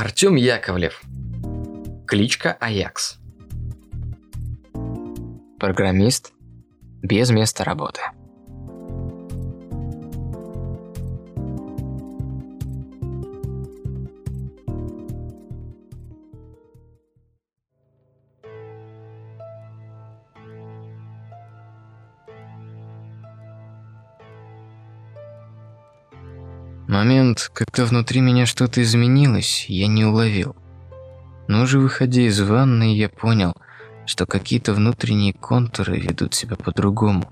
Артем Яковлев. Кличка Аякс. Программист без места работы. Момент, когда внутри меня что-то изменилось, я не уловил. Но уже выходя из ванны, я понял, что какие-то внутренние контуры ведут себя по-другому.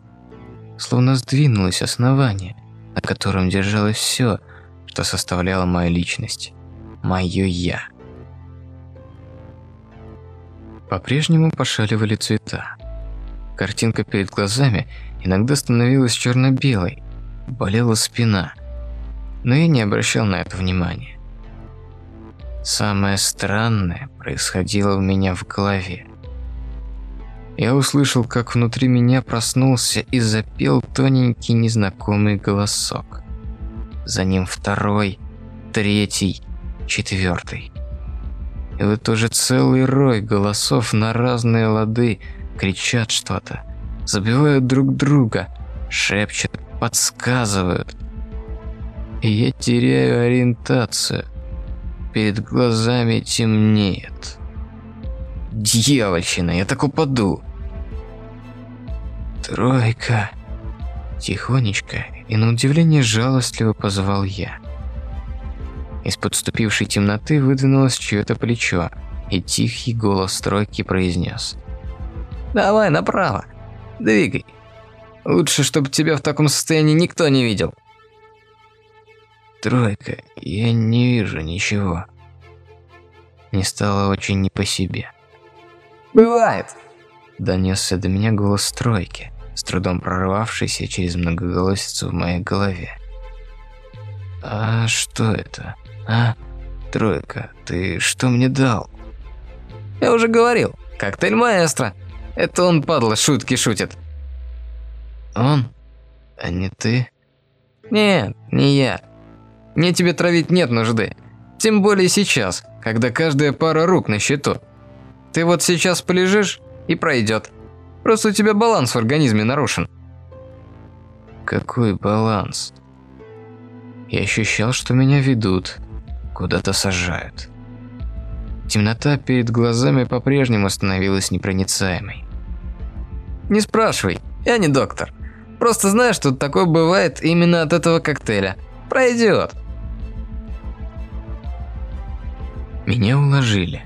Словно сдвинулось основание, на котором держалось все, что составляло мою личность. Мое «я». По-прежнему пошаливали цвета. Картинка перед глазами иногда становилась черно-белой, болела спина – но я не обращал на это внимания. Самое странное происходило у меня в голове. Я услышал, как внутри меня проснулся и запел тоненький незнакомый голосок. За ним второй, третий, четвертый. И вот уже целый рой голосов на разные лады кричат что-то, забивают друг друга, шепчут, подсказывают – я теряю ориентацию. Перед глазами темнеет. Дьявольщина, я так упаду. Тройка. Тихонечко и на удивление жалостливо позвал я. Из подступившей темноты выдвинулось чье-то плечо, и тихий голос тройки произнес. «Давай направо, двигай. Лучше, чтобы тебя в таком состоянии никто не видел». Тройка, я не вижу ничего. Не стало очень не по себе. Бывает. Донесся до меня голос тройки, с трудом прорвавшийся через многоголосицу в моей голове. А что это? А? Тройка, ты что мне дал? Я уже говорил, коктейль маэстро. Это он, падла, шутки шутит. Он? А не ты? Нет, не я. Мне тебе травить нет нужды. Тем более сейчас, когда каждая пара рук на счету. Ты вот сейчас полежишь и пройдет. Просто у тебя баланс в организме нарушен. Какой баланс? Я ощущал, что меня ведут, куда-то сажают. Темнота перед глазами по-прежнему становилась непроницаемой. Не спрашивай, я не доктор. Просто знаю, что такое бывает именно от этого коктейля. Пройдет. Меня уложили.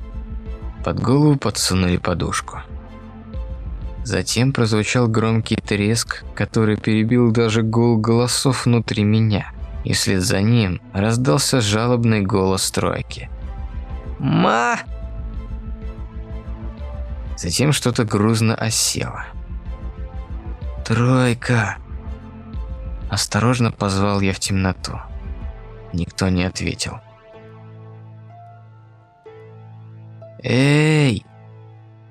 Под голову подсунули подушку. Затем прозвучал громкий треск, который перебил даже гул голосов внутри меня. И вслед за ним раздался жалобный голос тройки. «Ма!» Затем что-то грузно осело. «Тройка!» Осторожно позвал я в темноту. Никто не ответил. «Эй!»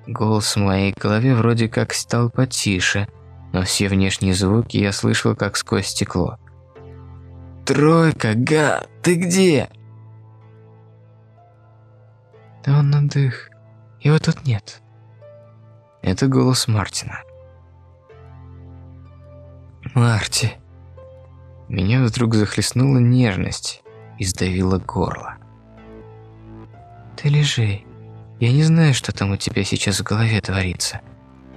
Голос в моей голове вроде как стал потише, но все внешние звуки я слышал как сквозь стекло. «Тройка, га, ты где?» «Да он на дых. Его тут нет». Это голос Мартина. «Марти». Меня вдруг захлестнула нежность и сдавило горло. «Ты лежи. Я не знаю, что там у тебя сейчас в голове творится,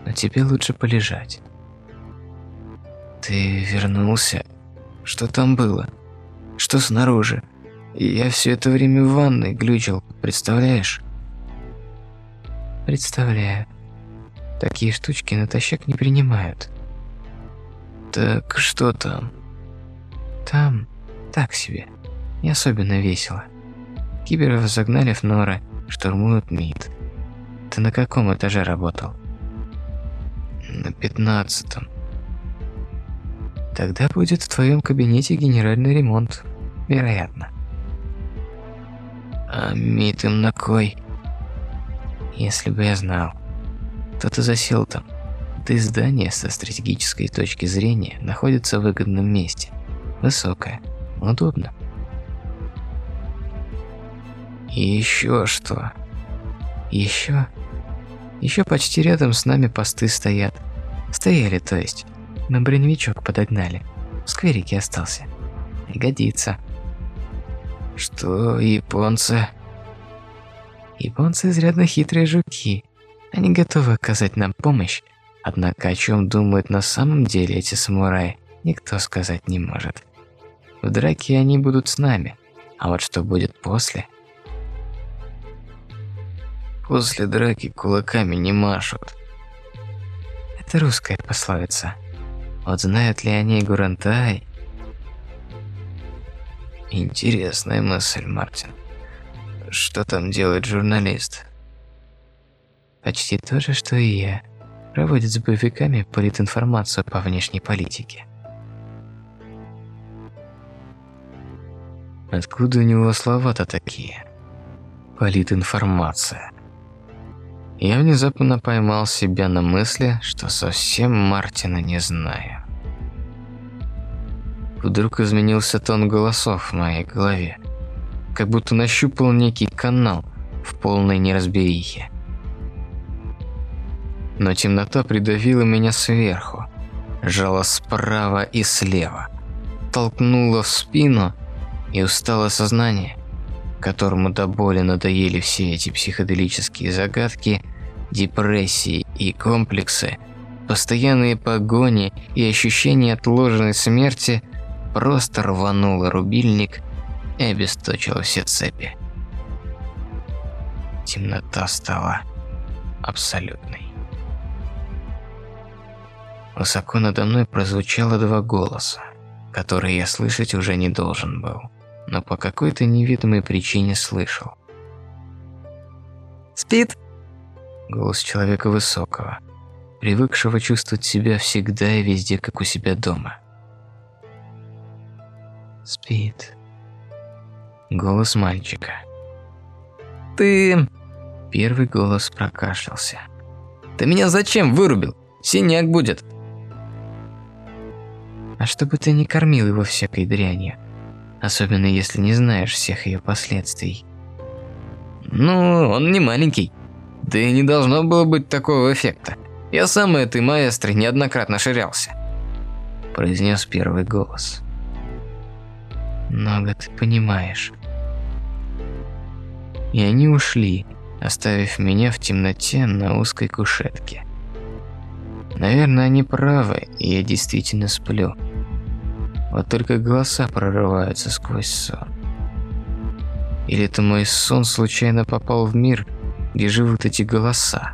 но тебе лучше полежать. Ты вернулся? Что там было? Что снаружи? Я все это время в ванной глючил, представляешь? Представляю. Такие штучки натощак не принимают. Так что там? Там так себе. Не особенно весело. Киберов загнали в норы, штурмуют МИД. Ты на каком этаже работал? На пятнадцатом. Тогда будет в твоем кабинете генеральный ремонт, вероятно. А МИД им на кой? Если бы я знал. Кто-то засел там. Да и здание со стратегической точки зрения находится в выгодном месте. Высокое, удобно. И еще что? Еще? Еще почти рядом с нами посты стоят. Стояли, то есть. На броневичок подогнали. В скверике остался. И годится. Что, японцы? Японцы изрядно хитрые жуки. Они готовы оказать нам помощь, однако о чем думают на самом деле эти самураи, никто сказать не может. В драке они будут с нами, а вот что будет после? После драки кулаками не машут. Это русская пословица. Вот знают ли они Гурантай? Интересная мысль, Мартин. Что там делает журналист? Почти то же, что и я. Проводит с боевиками политинформацию по внешней политике. Откуда у него слова-то такие? Политинформация. Я внезапно поймал себя на мысли, что совсем Мартина не знаю. Вдруг изменился тон голосов в моей голове. Как будто нащупал некий канал в полной неразберихе. Но темнота придавила меня сверху, жала справа и слева, толкнула в спину и устало сознание, которому до боли надоели все эти психоделические загадки, депрессии и комплексы, постоянные погони и ощущение отложенной смерти просто рвануло рубильник и обесточило все цепи. Темнота стала абсолютной. Высоко надо мной прозвучало два голоса, которые я слышать уже не должен был но по какой-то неведомой причине слышал. «Спит?» Голос человека высокого, привыкшего чувствовать себя всегда и везде, как у себя дома. «Спит». Голос мальчика. «Ты...» Первый голос прокашлялся. «Ты меня зачем вырубил? Синяк будет». «А чтобы ты не кормил его всякой дрянью особенно если не знаешь всех ее последствий. Ну, он не маленький. Да и не должно было быть такого эффекта. Я сам этой маэстро неоднократно ширялся. Произнес первый голос. Много ты понимаешь. И они ушли, оставив меня в темноте на узкой кушетке. Наверное, они правы, и я действительно сплю. Вот только голоса прорываются сквозь сон. Или это мой сон случайно попал в мир, где живут эти голоса?